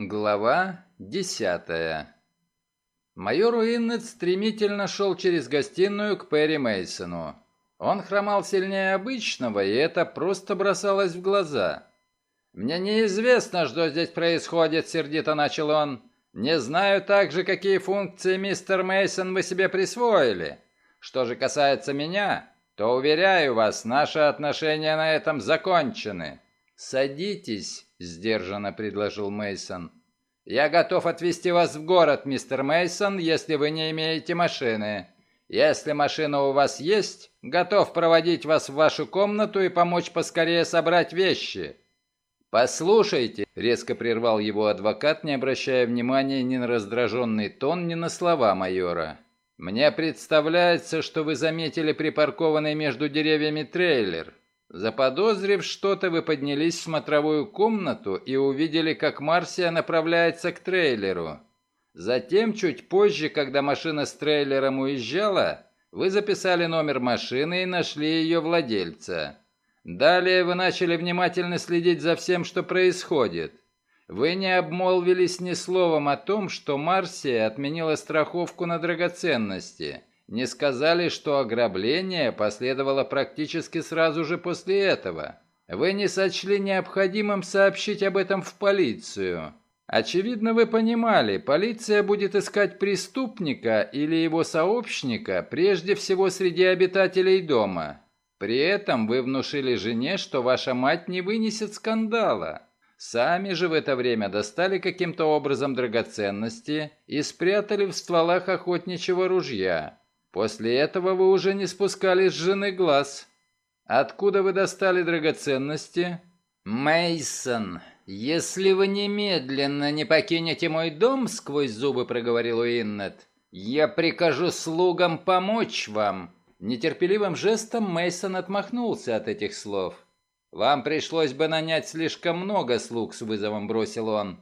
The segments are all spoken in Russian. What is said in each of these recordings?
Глава десятая. Майор Уиннет стремительно шел через гостиную к Перри Мейсону. Он хромал сильнее обычного, и это просто бросалось в глаза. «Мне неизвестно, что здесь происходит», — сердито начал он. «Не знаю также, какие функции, мистер Мейсон, вы себе присвоили. Что же касается меня, то, уверяю вас, наши отношения на этом закончены». «Садитесь», — сдержанно предложил Мейсон. «Я готов отвезти вас в город, мистер Мейсон, если вы не имеете машины. Если машина у вас есть, готов проводить вас в вашу комнату и помочь поскорее собрать вещи». «Послушайте», — резко прервал его адвокат, не обращая внимания ни на раздраженный тон, ни на слова майора. «Мне представляется, что вы заметили припаркованный между деревьями трейлер. Заподозрив что-то, вы поднялись в смотровую комнату и увидели, как Марсия направляется к трейлеру. Затем, чуть позже, когда машина с трейлером уезжала, вы записали номер машины и нашли ее владельца. Далее вы начали внимательно следить за всем, что происходит. Вы не обмолвились ни словом о том, что Марсия отменила страховку на драгоценности – не сказали, что ограбление последовало практически сразу же после этого. Вы не сочли необходимым сообщить об этом в полицию. Очевидно, вы понимали, полиция будет искать преступника или его сообщника прежде всего среди обитателей дома. При этом вы внушили жене, что ваша мать не вынесет скандала. Сами же в это время достали каким-то образом драгоценности и спрятали в стволах охотничьего ружья. После этого вы уже не спускали с жены глаз. Откуда вы достали драгоценности? Мейсон, если вы немедленно не покинете мой дом, сквозь зубы проговорил Уиннет, я прикажу слугам помочь вам. Нетерпеливым жестом Мейсон отмахнулся от этих слов. Вам пришлось бы нанять слишком много слуг, с вызовом бросил он.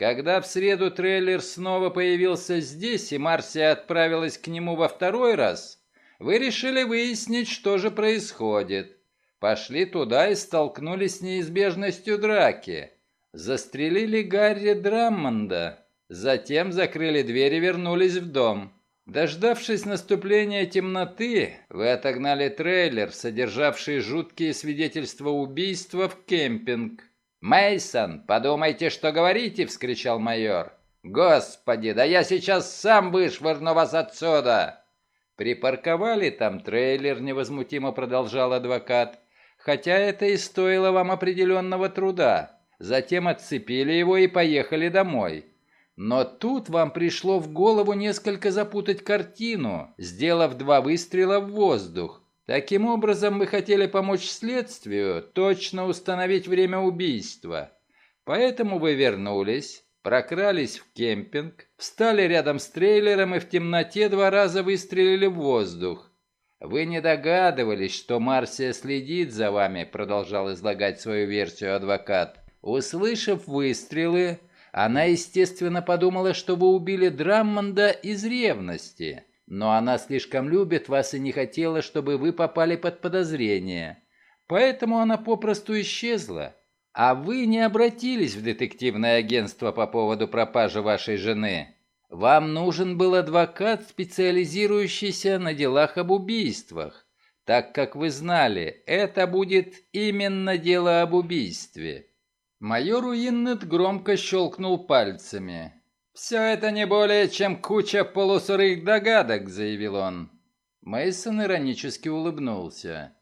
Когда в среду трейлер снова появился здесь, и Марсия отправилась к нему во второй раз, вы решили выяснить, что же происходит. Пошли туда и столкнулись с неизбежностью драки. Застрелили Гарри Драммонда. Затем закрыли дверь и вернулись в дом. Дождавшись наступления темноты, вы отогнали трейлер, содержавший жуткие свидетельства убийства, в кемпинг. Мейсон, подумайте, что говорите!» — вскричал майор. «Господи, да я сейчас сам вышвырну вас отсюда!» «Припарковали там трейлер», — невозмутимо продолжал адвокат. «Хотя это и стоило вам определенного труда. Затем отцепили его и поехали домой. Но тут вам пришло в голову несколько запутать картину, сделав два выстрела в воздух. Таким образом, мы хотели помочь следствию точно установить время убийства. Поэтому вы вернулись, прокрались в кемпинг, встали рядом с трейлером и в темноте два раза выстрелили в воздух. Вы не догадывались, что Марсия следит за вами, продолжал излагать свою версию адвокат. Услышав выстрелы, она, естественно, подумала, что вы убили Драммонда из ревности. Но она слишком любит вас и не хотела, чтобы вы попали под подозрение. Поэтому она попросту исчезла. А вы не обратились в детективное агентство по поводу пропажи вашей жены. Вам нужен был адвокат, специализирующийся на делах об убийствах, так как вы знали, это будет именно дело об убийстве. Майор Уиннет громко щелкнул пальцами. «Все это не более чем куча полусырых догадок», — заявил он. Мейсон иронически улыбнулся.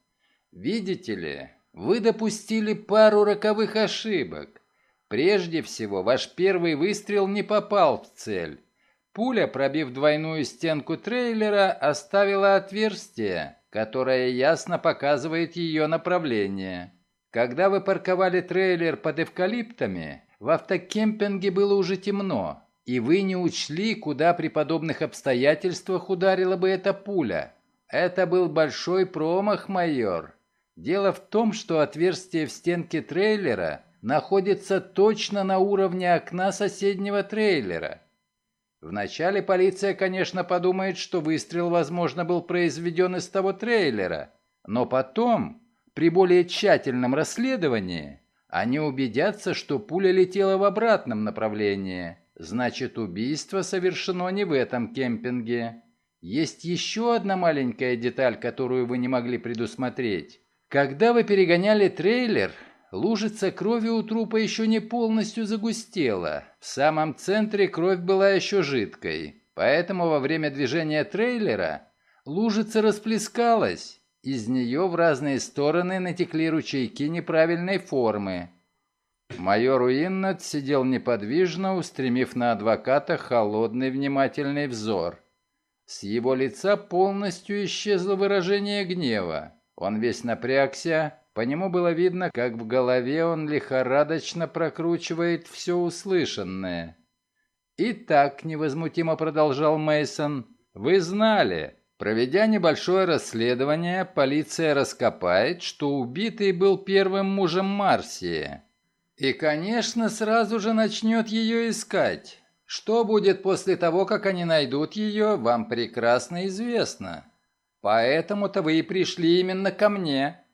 «Видите ли, вы допустили пару роковых ошибок. Прежде всего, ваш первый выстрел не попал в цель. Пуля, пробив двойную стенку трейлера, оставила отверстие, которое ясно показывает ее направление. Когда вы парковали трейлер под эвкалиптами, в автокемпинге было уже темно, и вы не учли, куда при подобных обстоятельствах ударила бы эта пуля. Это был большой промах, майор. Дело в том, что отверстие в стенке трейлера находится точно на уровне окна соседнего трейлера. Вначале полиция, конечно, подумает, что выстрел, возможно, был произведен из того трейлера, но потом, при более тщательном расследовании, Они убедятся, что пуля летела в обратном направлении. Значит, убийство совершено не в этом кемпинге. Есть еще одна маленькая деталь, которую вы не могли предусмотреть. Когда вы перегоняли трейлер, лужица крови у трупа еще не полностью загустела. В самом центре кровь была еще жидкой. Поэтому во время движения трейлера лужица расплескалась. Из нее в разные стороны натекли ручейки неправильной формы. Майор Уиннет сидел неподвижно, устремив на адвоката холодный внимательный взор. С его лица полностью исчезло выражение гнева. Он весь напрягся, по нему было видно, как в голове он лихорадочно прокручивает все услышанное. «Итак», — невозмутимо продолжал Мейсон, — «вы знали, Проведя небольшое расследование, полиция раскопает, что убитый был первым мужем Марсии. И, конечно, сразу же начнет ее искать. Что будет после того, как они найдут ее, вам прекрасно известно. Поэтому-то вы и пришли именно ко мне.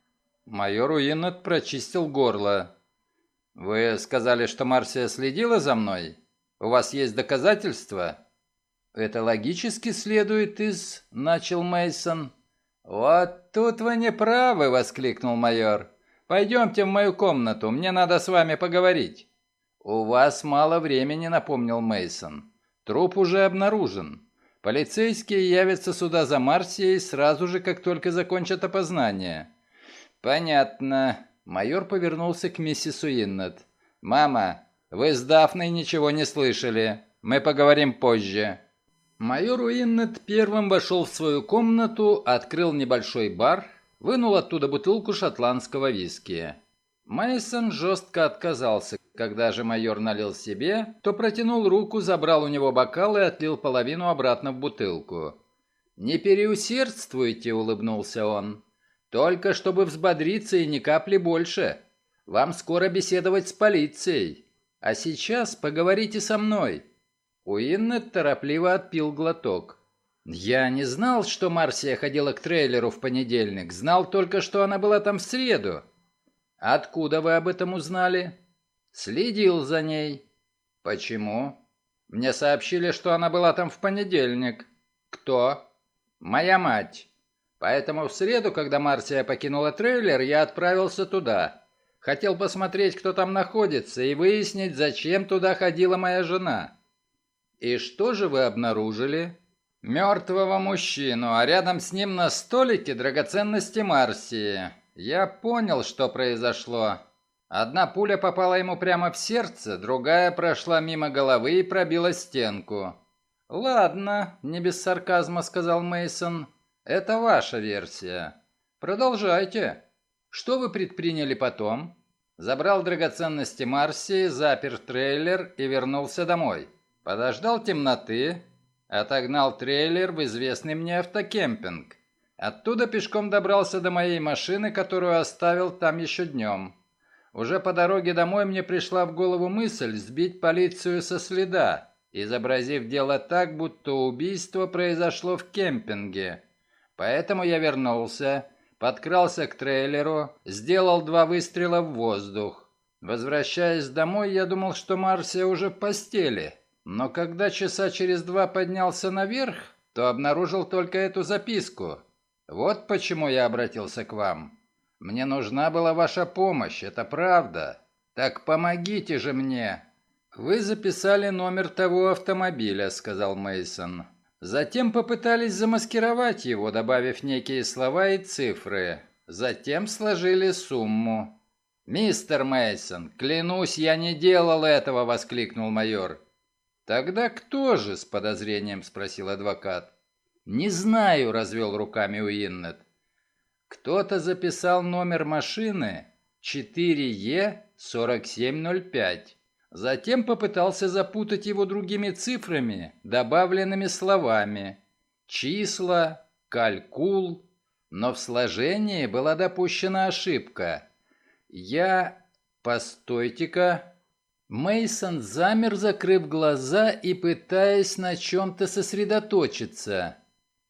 Майор Уиннет прочистил горло. Вы сказали, что Марсия следила за мной? У вас есть доказательства? Это логически следует из... начал Мейсон. Вот тут вы не правы, воскликнул майор. Пойдемте в мою комнату, мне надо с вами поговорить. У вас мало времени, напомнил Мейсон. Труп уже обнаружен. Полицейские явятся сюда за Марсией сразу же, как только закончат опознание. Понятно. Майор повернулся к миссис Уиннет. Мама, вы с Дафной ничего не слышали. Мы поговорим позже. Майор Уиннет первым вошел в свою комнату, открыл небольшой бар, вынул оттуда бутылку шотландского виски. Мейсон жестко отказался. Когда же майор налил себе, то протянул руку, забрал у него бокал и отлил половину обратно в бутылку. «Не переусердствуйте», — улыбнулся он. «Только чтобы взбодриться и ни капли больше. Вам скоро беседовать с полицией. А сейчас поговорите со мной». Уиннет торопливо отпил глоток. «Я не знал, что Марсия ходила к трейлеру в понедельник. Знал только, что она была там в среду». «Откуда вы об этом узнали?» «Следил за ней». «Почему?» «Мне сообщили, что она была там в понедельник». «Кто?» «Моя мать». Поэтому в среду, когда Марсия покинула трейлер, я отправился туда. Хотел посмотреть, кто там находится, и выяснить, зачем туда ходила моя жена. «И что же вы обнаружили?» «Мертвого мужчину, а рядом с ним на столике драгоценности Марсии. Я понял, что произошло. Одна пуля попала ему прямо в сердце, другая прошла мимо головы и пробила стенку». «Ладно», — не без сарказма сказал Мейсон. «Это ваша версия. Продолжайте. Что вы предприняли потом?» Забрал драгоценности Марсии, запер трейлер и вернулся домой. Подождал темноты, отогнал трейлер в известный мне автокемпинг. Оттуда пешком добрался до моей машины, которую оставил там еще днем. Уже по дороге домой мне пришла в голову мысль сбить полицию со следа, изобразив дело так, будто убийство произошло в кемпинге. Поэтому я вернулся, подкрался к трейлеру, сделал два выстрела в воздух. Возвращаясь домой, я думал, что Марсия уже в постели, но когда часа через два поднялся наверх, то обнаружил только эту записку. Вот почему я обратился к вам. Мне нужна была ваша помощь, это правда. Так помогите же мне. Вы записали номер того автомобиля, сказал Мейсон. Затем попытались замаскировать его, добавив некие слова и цифры. Затем сложили сумму. «Мистер Мейсон, клянусь, я не делал этого!» — воскликнул майор. «Тогда кто же?» – с подозрением спросил адвокат. «Не знаю», – развел руками Уиннет. «Кто-то записал номер машины 4Е4705. Затем попытался запутать его другими цифрами, добавленными словами. Числа, калькул, но в сложении была допущена ошибка. Я... Постойте-ка, Мейсон замер, закрыв глаза и пытаясь на чем-то сосредоточиться.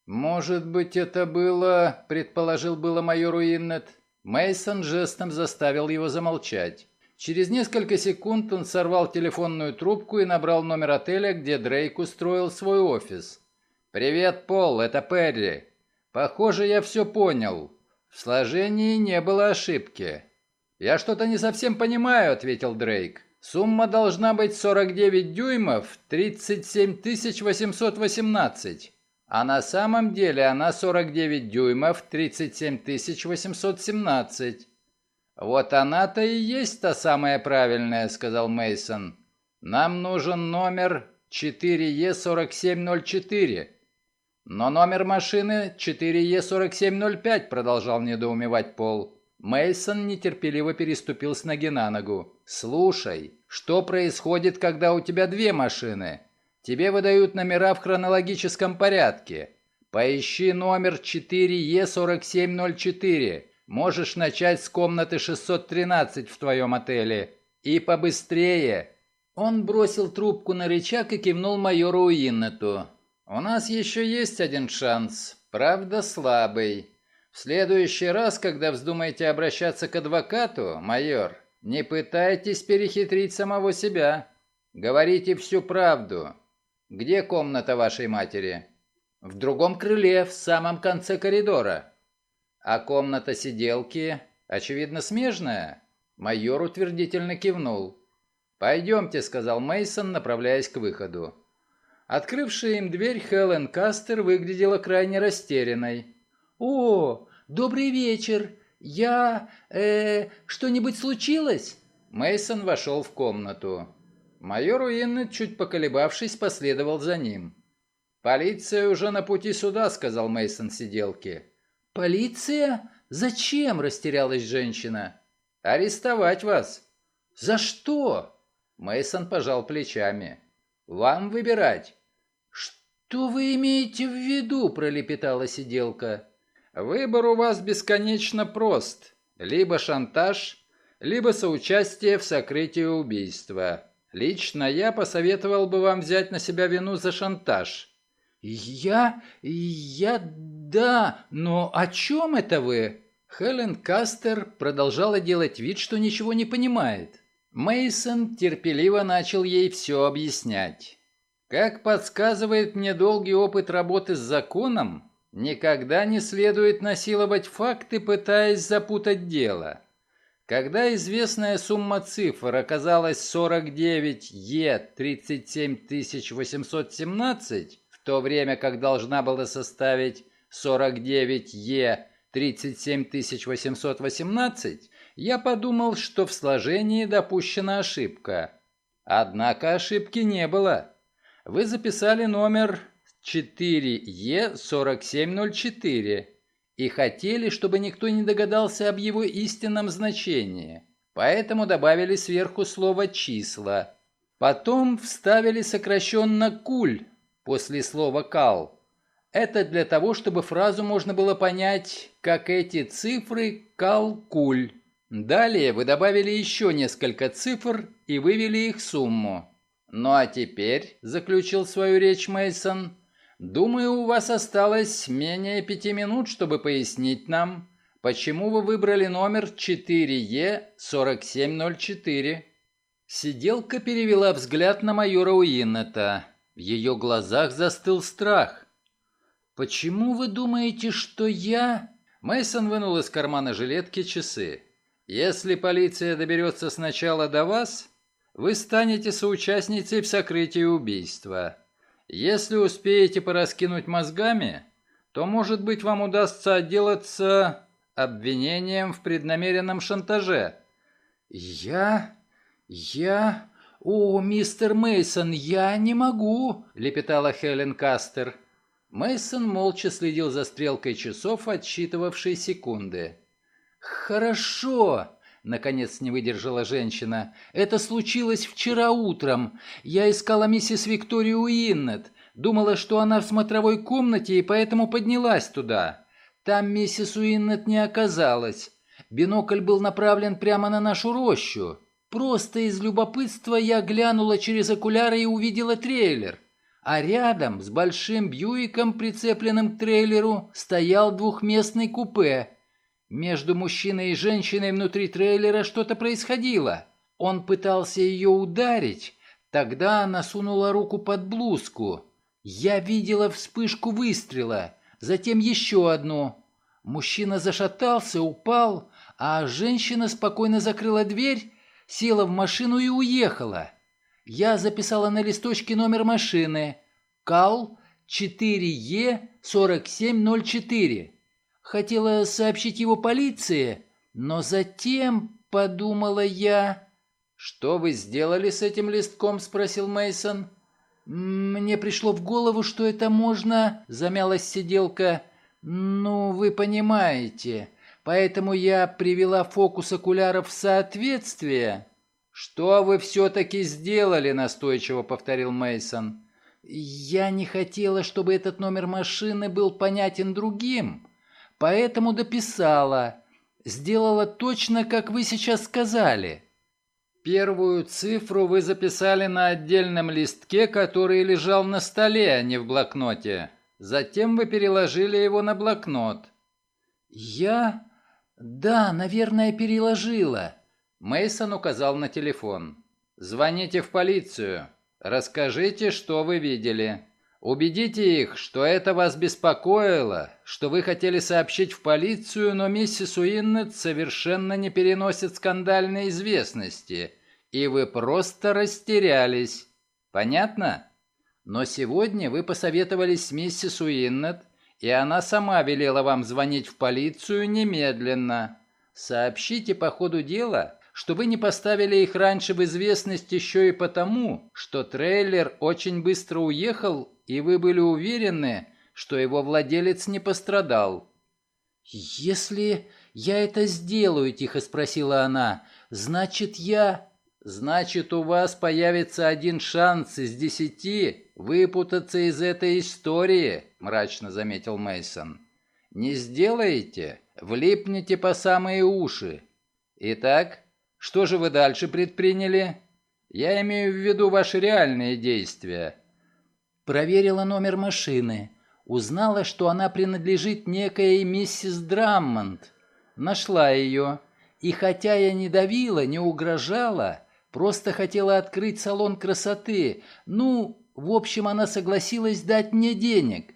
«Может быть, это было...» — предположил было майор Уиннет. Мейсон жестом заставил его замолчать. Через несколько секунд он сорвал телефонную трубку и набрал номер отеля, где Дрейк устроил свой офис. «Привет, Пол, это Перри. Похоже, я все понял. В сложении не было ошибки». «Я что-то не совсем понимаю», — ответил Дрейк. «Сумма должна быть 49 дюймов, 37 818. А на самом деле она 49 дюймов, 37 817. Вот она-то и есть та самая правильная, сказал Мейсон. Нам нужен номер 4Е4704. Но номер машины 4Е4705, продолжал недоумевать Пол. Мейсон нетерпеливо переступил с ноги на ногу. Слушай, что происходит, когда у тебя две машины? Тебе выдают номера в хронологическом порядке. Поищи номер 4Е4704. Можешь начать с комнаты 613 в твоем отеле. И побыстрее!» Он бросил трубку на рычаг и кивнул майору Уиннету. «У нас еще есть один шанс, правда слабый. В следующий раз, когда вздумаете обращаться к адвокату, майор, не пытайтесь перехитрить самого себя. Говорите всю правду. Где комната вашей матери?» «В другом крыле, в самом конце коридора». А комната сиделки, очевидно, смежная. Майор утвердительно кивнул. «Пойдемте», — сказал Мейсон, направляясь к выходу. Открывшая им дверь, Хелен Кастер выглядела крайне растерянной. «О, добрый вечер! Я... э... что-нибудь случилось?» Мейсон вошел в комнату. Майор Уиннет, чуть поколебавшись, последовал за ним. «Полиция уже на пути сюда», — сказал Мейсон сиделке. «Полиция? Зачем?» – растерялась женщина. «Арестовать вас». «За что?» Мейсон пожал плечами. «Вам выбирать». «Что вы имеете в виду?» – пролепетала сиделка. «Выбор у вас бесконечно прост. Либо шантаж, либо соучастие в сокрытии убийства. Лично я посоветовал бы вам взять на себя вину за шантаж». «Я... я... да, но о чем это вы?» Хелен Кастер продолжала делать вид, что ничего не понимает. Мейсон терпеливо начал ей все объяснять. Как подсказывает мне долгий опыт работы с законом, никогда не следует насиловать факты, пытаясь запутать дело. Когда известная сумма цифр оказалась 49 Е 37817, то время как должна была составить 49Е 37818, я подумал, что в сложении допущена ошибка. Однако ошибки не было. Вы записали номер 4Е4704 и хотели, чтобы никто не догадался об его истинном значении. Поэтому добавили сверху слово «числа». Потом вставили сокращенно «куль», после слова «кал». Это для того, чтобы фразу можно было понять, как эти цифры «кал-куль». Далее вы добавили еще несколько цифр и вывели их сумму. Ну а теперь, заключил свою речь Мейсон, думаю, у вас осталось менее пяти минут, чтобы пояснить нам, почему вы выбрали номер 4Е4704. Сиделка перевела взгляд на майора Уиннета. В ее глазах застыл страх. «Почему вы думаете, что я...» Мейсон вынул из кармана жилетки часы. «Если полиция доберется сначала до вас, вы станете соучастницей в сокрытии убийства. Если успеете пораскинуть мозгами, то, может быть, вам удастся отделаться обвинением в преднамеренном шантаже». «Я... я...» «О, мистер Мейсон, я не могу!» – лепетала Хелен Кастер. Мейсон молча следил за стрелкой часов, отсчитывавшей секунды. «Хорошо!» – наконец не выдержала женщина. «Это случилось вчера утром. Я искала миссис Викторию Уиннет. Думала, что она в смотровой комнате, и поэтому поднялась туда. Там миссис Уиннет не оказалась. Бинокль был направлен прямо на нашу рощу. Просто из любопытства я глянула через окуляры и увидела трейлер. А рядом с большим Бьюиком, прицепленным к трейлеру, стоял двухместный купе. Между мужчиной и женщиной внутри трейлера что-то происходило. Он пытался ее ударить, тогда она сунула руку под блузку. Я видела вспышку выстрела, затем еще одну. Мужчина зашатался, упал, а женщина спокойно закрыла дверь, села в машину и уехала. Я записала на листочке номер машины. КАЛ 4Е4704. Хотела сообщить его полиции, но затем подумала я... «Что вы сделали с этим листком?» – спросил Мейсон. «Мне пришло в голову, что это можно...» – замялась сиделка. «Ну, вы понимаете. Поэтому я привела фокус окуляров в соответствие». «Что вы все-таки сделали?» – настойчиво повторил Мейсон. «Я не хотела, чтобы этот номер машины был понятен другим, поэтому дописала. Сделала точно, как вы сейчас сказали». Первую цифру вы записали на отдельном листке, который лежал на столе, а не в блокноте. Затем вы переложили его на блокнот. Я? Да, наверное, переложила. Мейсон указал на телефон. Звоните в полицию. Расскажите, что вы видели. Убедите их, что это вас беспокоило, что вы хотели сообщить в полицию, но миссис Уиннет совершенно не переносит скандальной известности, и вы просто растерялись. Понятно? Но сегодня вы посоветовались с миссис Уиннет, и она сама велела вам звонить в полицию немедленно. Сообщите по ходу дела, что вы не поставили их раньше в известность еще и потому, что трейлер очень быстро уехал, и вы были уверены, что его владелец не пострадал. «Если я это сделаю», – тихо спросила она, – «значит, я...» «Значит, у вас появится один шанс из десяти выпутаться из этой истории», – мрачно заметил Мейсон. «Не сделаете, влипнете по самые уши. Итак, что же вы дальше предприняли? Я имею в виду ваши реальные действия. Проверила номер машины. Узнала, что она принадлежит некой миссис Драммонд. Нашла ее. И хотя я не давила, не угрожала, просто хотела открыть салон красоты. Ну, в общем, она согласилась дать мне денег.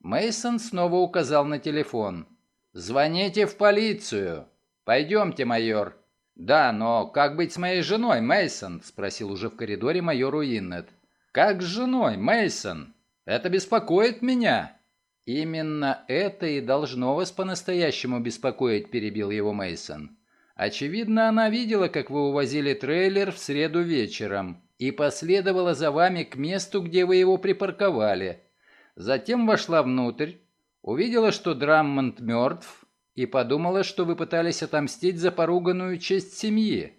Мейсон снова указал на телефон. «Звоните в полицию. Пойдемте, майор». «Да, но как быть с моей женой, Мейсон? спросил уже в коридоре майор Уиннет. «Как с женой, Мейсон? Это беспокоит меня». «Именно это и должно вас по-настоящему беспокоить», – перебил его Мейсон. «Очевидно, она видела, как вы увозили трейлер в среду вечером и последовала за вами к месту, где вы его припарковали. Затем вошла внутрь, увидела, что Драммонд мертв, и подумала, что вы пытались отомстить за поруганную честь семьи.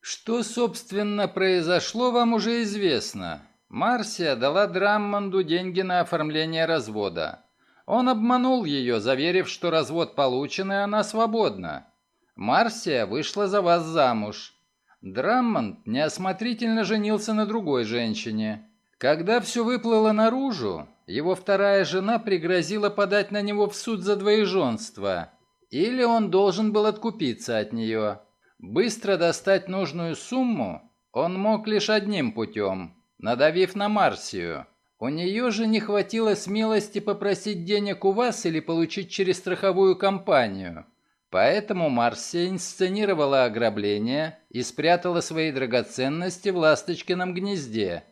Что, собственно, произошло, вам уже известно. Марсия дала Драммонду деньги на оформление развода. Он обманул ее, заверив, что развод получен, и она свободна. Марсия вышла за вас замуж. Драммонд неосмотрительно женился на другой женщине. Когда все выплыло наружу, его вторая жена пригрозила подать на него в суд за двоеженство – или он должен был откупиться от нее. Быстро достать нужную сумму он мог лишь одним путем, надавив на Марсию. У нее же не хватило смелости попросить денег у вас или получить через страховую компанию. Поэтому Марсия инсценировала ограбление и спрятала свои драгоценности в ласточкином гнезде.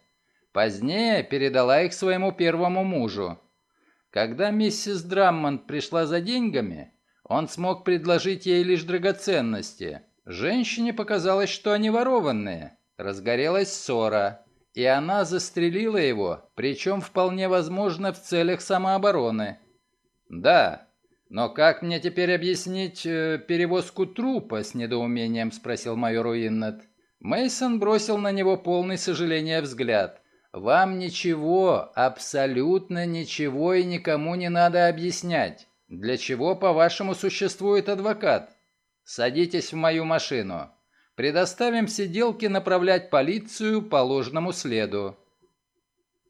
Позднее передала их своему первому мужу. Когда миссис Драммонд пришла за деньгами, он смог предложить ей лишь драгоценности. Женщине показалось, что они ворованные. Разгорелась ссора, и она застрелила его, причем вполне возможно в целях самообороны. «Да, но как мне теперь объяснить э, перевозку трупа?» с недоумением спросил майор Уиннет. Мейсон бросил на него полный сожаления взгляд. «Вам ничего, абсолютно ничего и никому не надо объяснять. Для чего, по-вашему, существует адвокат? Садитесь в мою машину. Предоставим сиделке направлять полицию по ложному следу.